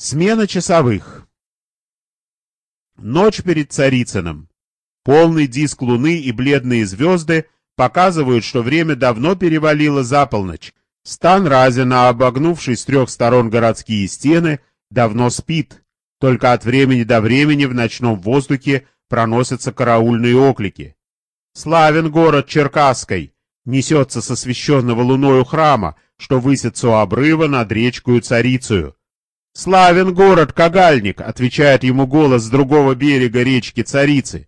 Смена часовых. Ночь перед Царицыным. Полный диск луны и бледные звезды показывают, что время давно перевалило за полночь. Стан Разина, обогнувший с трех сторон городские стены, давно спит. Только от времени до времени в ночном воздухе проносятся караульные оклики. Славен город Черкасской, несется с освященного луною храма, что высится у обрыва над речкою Царицею. «Славен город, Кагальник!» — отвечает ему голос с другого берега речки Царицы.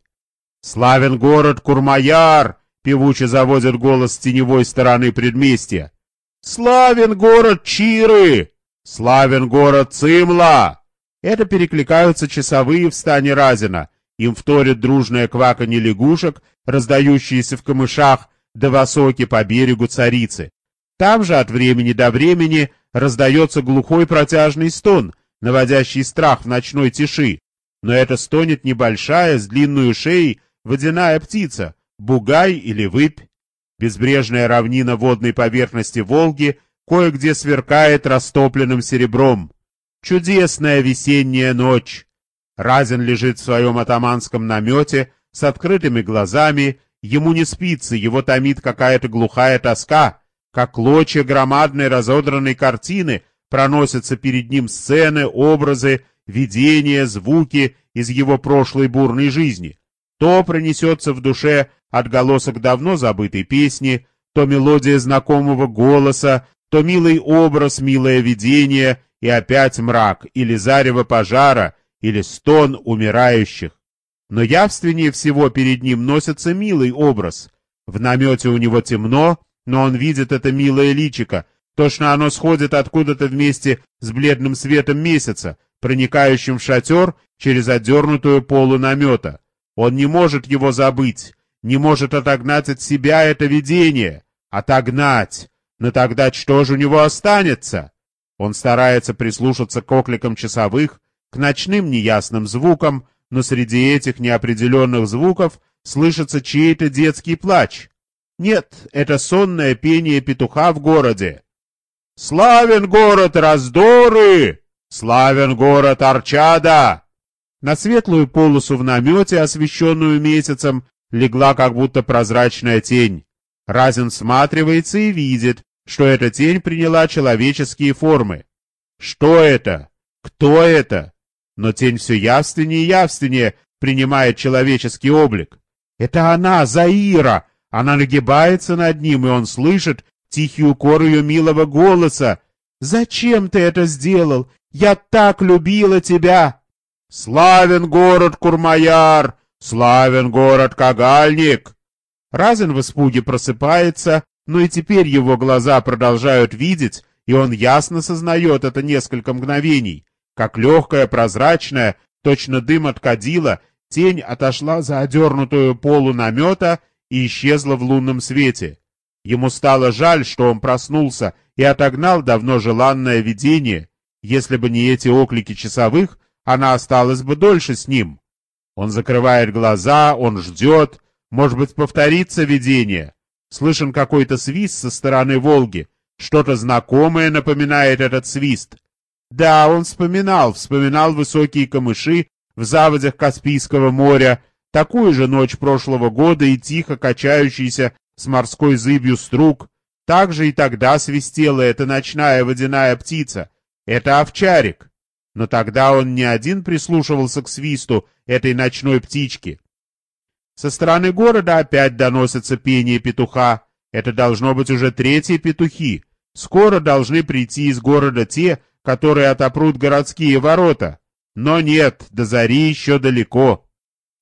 «Славен город, Курмаяр!» — певуче заводит голос с теневой стороны предместья. «Славен город, Чиры! Славен город, Цимла!» Это перекликаются часовые в стане Разина. Им вторит дружное кваканье лягушек, раздающиеся в камышах, да высоки по берегу Царицы. Там же от времени до времени раздается глухой протяжный стон, наводящий страх в ночной тиши. Но это стонет небольшая, с длинную шеей, водяная птица, бугай или выпь. Безбрежная равнина водной поверхности Волги кое-где сверкает растопленным серебром. Чудесная весенняя ночь. Разин лежит в своем атаманском намете с открытыми глазами, ему не спится, его томит какая-то глухая тоска, как клочья громадной разодранной картины проносятся перед ним сцены, образы, видения, звуки из его прошлой бурной жизни. То пронесется в душе отголосок давно забытой песни, то мелодия знакомого голоса, то милый образ, милое видение, и опять мрак, или зарево пожара, или стон умирающих. Но явственнее всего перед ним носится милый образ. В намете у него темно, но он видит это милое личико, точно оно сходит откуда-то вместе с бледным светом месяца, проникающим в шатер через отдернутую полу намета. Он не может его забыть, не может отогнать от себя это видение. Отогнать! Но тогда что же у него останется? Он старается прислушаться к окликам часовых, к ночным неясным звукам, но среди этих неопределенных звуков слышится чей-то детский плач. Нет, это сонное пение петуха в городе. «Славен город раздоры! Славен город Арчада!» На светлую полосу в намете, освещенную месяцем, легла как будто прозрачная тень. Разин всматривается и видит, что эта тень приняла человеческие формы. Что это? Кто это? Но тень все явственнее и явственнее принимает человеческий облик. Это она, Заира, она нагибается над ним, и он слышит тихий укор ее милого голоса. «Зачем ты это сделал? Я так любила тебя!» «Славен город Курмаяр! Славен город Кагальник!» Разин в испуге просыпается, но и теперь его глаза продолжают видеть, и он ясно сознает это несколько мгновений, как легкая, прозрачная, точно дым от кадила, тень отошла за одернутую полу намета и исчезла в лунном свете. Ему стало жаль, что он проснулся и отогнал давно желанное видение. Если бы не эти оклики часовых, она осталась бы дольше с ним. Он закрывает глаза, он ждет. Может быть, повторится видение. Слышен какой-то свист со стороны Волги. Что-то знакомое напоминает этот свист. Да, он вспоминал, вспоминал высокие камыши в заводях Каспийского моря, такую же ночь прошлого года и тихо качающийся с морской зыбью струк. Так же и тогда свистела эта ночная водяная птица. Это овчарик. Но тогда он не один прислушивался к свисту этой ночной птички. Со стороны города опять доносится пение петуха. Это должно быть уже третьи петухи. Скоро должны прийти из города те, которые отопрут городские ворота. Но нет, до зари еще далеко.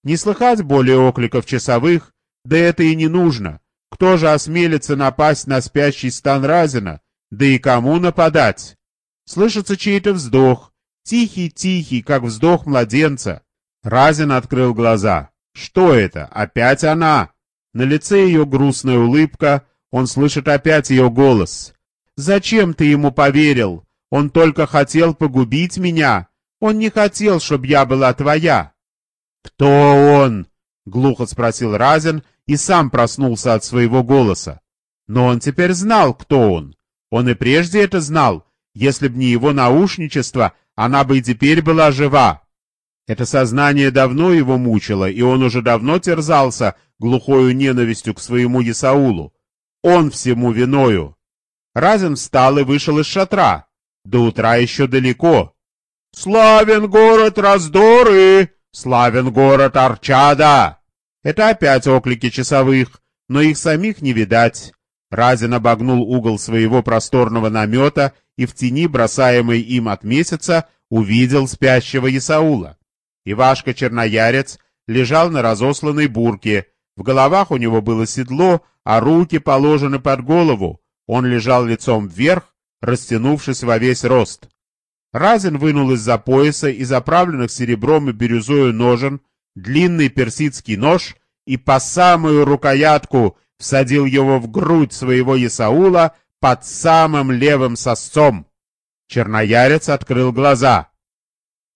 Не слыхать более окликов часовых, да это и не нужно. Кто же осмелится напасть на спящий стан Разина, да и кому нападать? Слышится чей-то вздох, тихий-тихий, как вздох младенца. Разин открыл глаза. Что это? Опять она? На лице ее грустная улыбка, он слышит опять ее голос. «Зачем ты ему поверил? Он только хотел погубить меня. Он не хотел, чтобы я была твоя». «Кто он?» — глухо спросил Разин и сам проснулся от своего голоса. Но он теперь знал, кто он. Он и прежде это знал. Если б не его наушничество, она бы и теперь была жива. Это сознание давно его мучило, и он уже давно терзался глухою ненавистью к своему Исаулу. Он всему виною. Разин встал и вышел из шатра. До утра еще далеко. «Славен город раздоры! Славен город Арчада!» Это опять оклики часовых, но их самих не видать. Разин обогнул угол своего просторного намета и в тени, бросаемой им от месяца, увидел спящего Исаула. Ивашка Черноярец лежал на разосланной бурке, в головах у него было седло, а руки положены под голову. Он лежал лицом вверх, растянувшись во весь рост. Разин вынул из-за пояса и заправленных серебром и бирюзою ножен длинный персидский нож и по самую рукоятку всадил его в грудь своего Исаула под самым левым сосцом. Черноярец открыл глаза.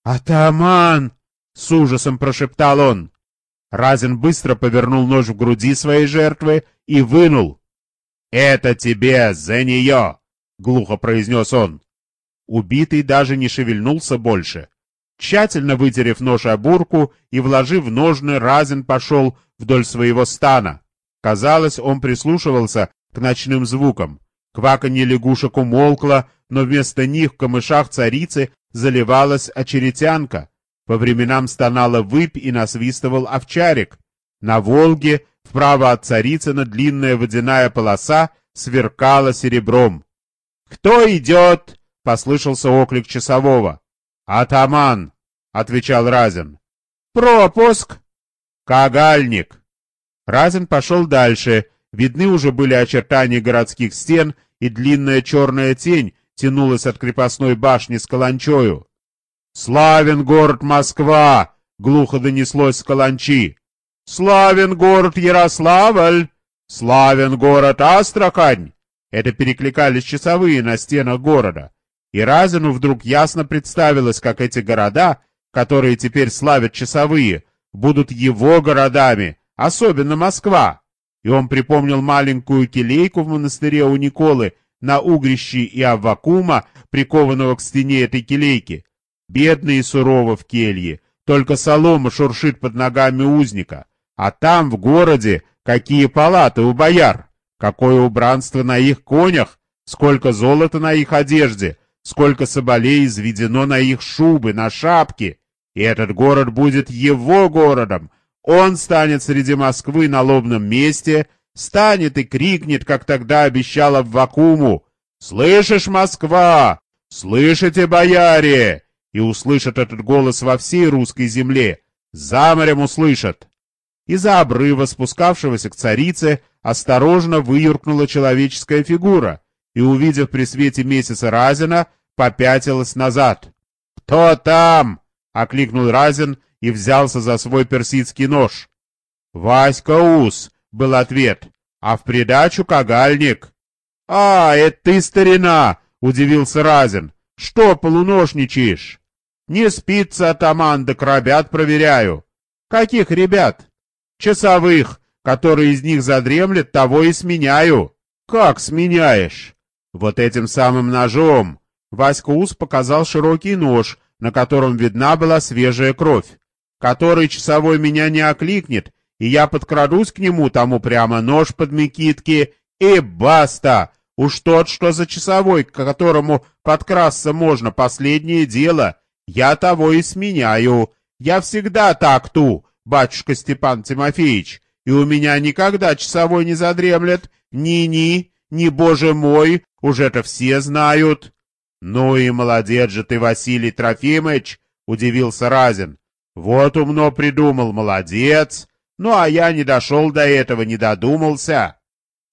«Атаман!» — с ужасом прошептал он. Разин быстро повернул нож в груди своей жертвы и вынул. «Это тебе за нее!» — глухо произнес он. Убитый даже не шевельнулся больше. Тщательно вытерев нож о бурку и вложив ножны, Разин пошел вдоль своего стана. Казалось, он прислушивался к ночным звукам. Кваканье лягушек умолкло, но вместо них в камышах царицы заливалась очеретянка. По временам стонала выпь и насвистывал овчарик. На Волге, вправо от Царицына, длинная водяная полоса сверкала серебром. «Кто идет?» — послышался оклик часового. «Атаман!» — отвечал Разин. «Пропуск!» «Кагальник!» Разин пошел дальше. Видны уже были очертания городских стен, и длинная черная тень тянулась от крепостной башни с каланчою. «Славен город Москва!» — глухо донеслось с каланчи. «Славен город Ярославль! Славен город Астрахань!» Это перекликались часовые на стенах города. И Разину вдруг ясно представилось, как эти города, которые теперь славят часовые, будут его городами, особенно Москва. И он припомнил маленькую келейку в монастыре у Николы на угрище и Аввакума, прикованного к стене этой келейки. Бедный и сурово в келье, только солома шуршит под ногами узника. А там, в городе, какие палаты у бояр, какое убранство на их конях, сколько золота на их одежде, сколько соболей изведено на их шубы, на шапки. И этот город будет его городом. Он станет среди Москвы на лобном месте, станет и крикнет, как тогда обещала в Вакуму. «Слышишь, Москва? Слышите, бояре? и услышат этот голос во всей русской земле, за морем услышат. Из-за обрыва, спускавшегося к царице, осторожно выюркнула человеческая фигура и, увидев при свете месяца Разина, попятилась назад. «Кто там?» — окликнул Разин и взялся за свой персидский нож. «Васька Ус!» — был ответ, а в придачу кагальник. «А, это ты, старина!» — удивился Разин. «Что полуношничаешь?» Не спится атаман, да ребят проверяю. Каких ребят? Часовых, которые из них задремлет, того и сменяю. Как сменяешь? Вот этим самым ножом. Васька Ус показал широкий нож, на котором видна была свежая кровь. Который часовой меня не окликнет, и я подкрадусь к нему, тому прямо нож под мекитки, и баста! Уж тот, что за часовой, к которому подкрасться можно, последнее дело — я того и сменяю. Я всегда так ту, батюшка Степан Тимофеевич, и у меня никогда часовой не задремлет. Ни-ни, ни, боже мой, уже это все знают. Ну и молодец же ты, Василий Трофимович, удивился Разин. Вот умно придумал, молодец. Ну, а я не дошел до этого, не додумался.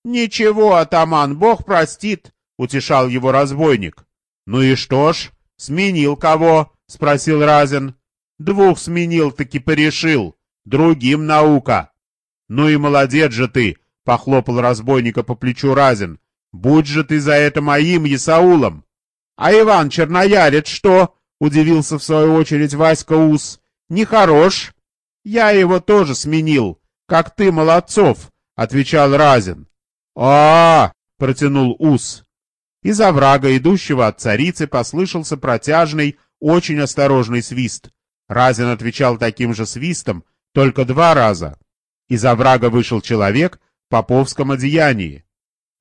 Ничего, атаман, бог простит, утешал его разбойник. Ну и что ж, сменил кого? — спросил Разин. «Двух сменил, таки порешил. Другим наука». «Ну и молодец же ты!» — похлопал разбойника по плечу Разин. «Будь же ты за это моим Исаулом!» «А Иван Черноярец что?» — удивился в свою очередь Васька Ус. «Нехорош!» «Я его тоже сменил, как ты, Молодцов!» — отвечал Разин. а, -а, -а протянул Ус. Из оврага, идущего от царицы, послышался протяжный, очень осторожный свист. Разин отвечал таким же свистом, только два раза. Из оврага вышел человек в поповском одеянии.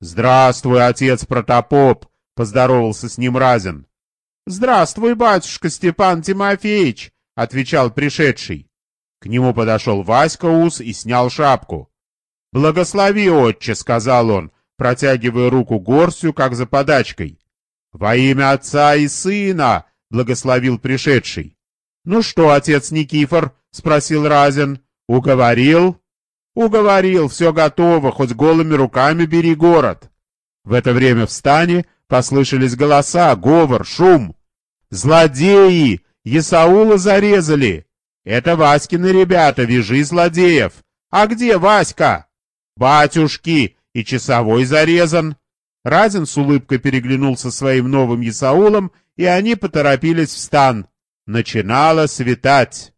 «Здравствуй, отец Протопоп!» — поздоровался с ним Разин. «Здравствуй, батюшка Степан Тимофеевич!» — отвечал пришедший. К нему подошел Васька Ус и снял шапку. «Благослови, отче!» — сказал он, протягивая руку горстью, как за подачкой. «Во имя отца и сына!» — благословил пришедший. «Ну что, отец Никифор?» — спросил Разин. «Уговорил?» «Уговорил, все готово, хоть голыми руками бери город». В это время в стане послышались голоса, говор, шум. «Злодеи! Исаула зарезали!» «Это Васькины ребята, вяжи злодеев!» «А где Васька?» «Батюшки! И часовой зарезан!» Разин с улыбкой переглянулся своим новым Исаулом, и они поторопились в стан. Начинало светать.